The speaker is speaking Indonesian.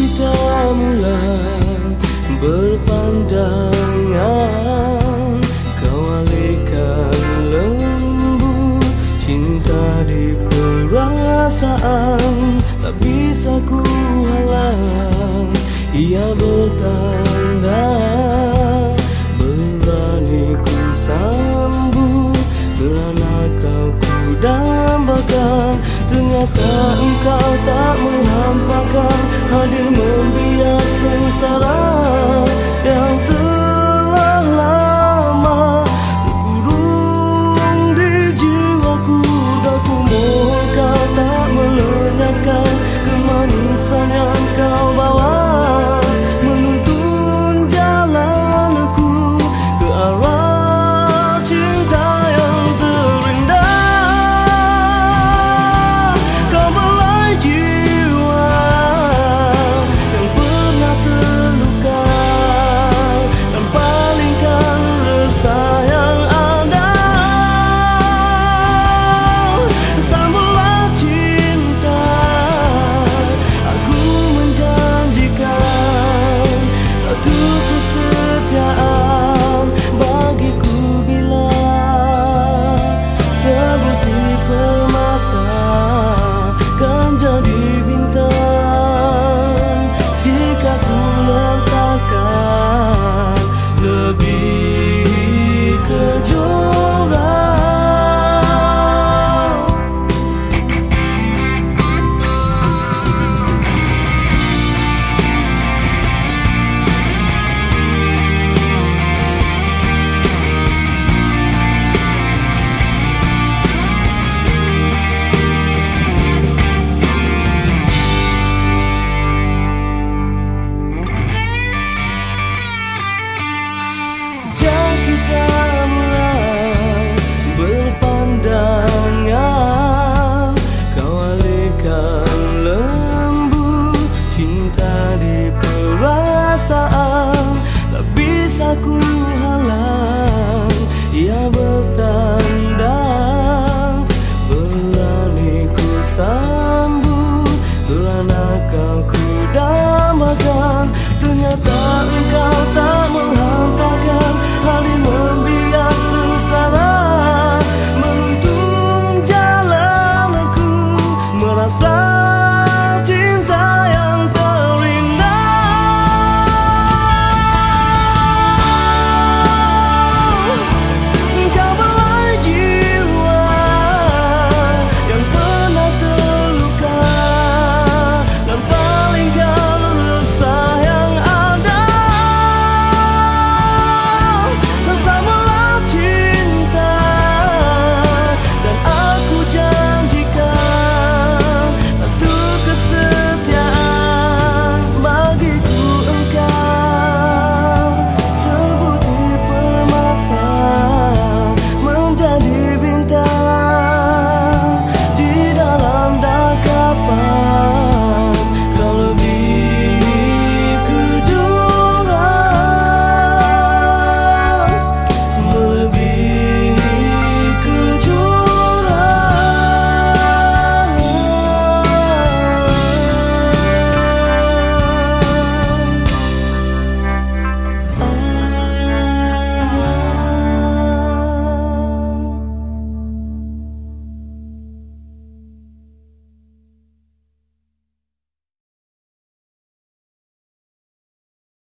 kita mulai berpandangan. Kau alihkan lembu cinta di perasaan. Tak bisa ku halang Ia bertanda. Berani ku sambut Kerana kau dalam Ternyata engkau tak menghampakan. Hadir membias sengsara